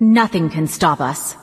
Nothing can stop us.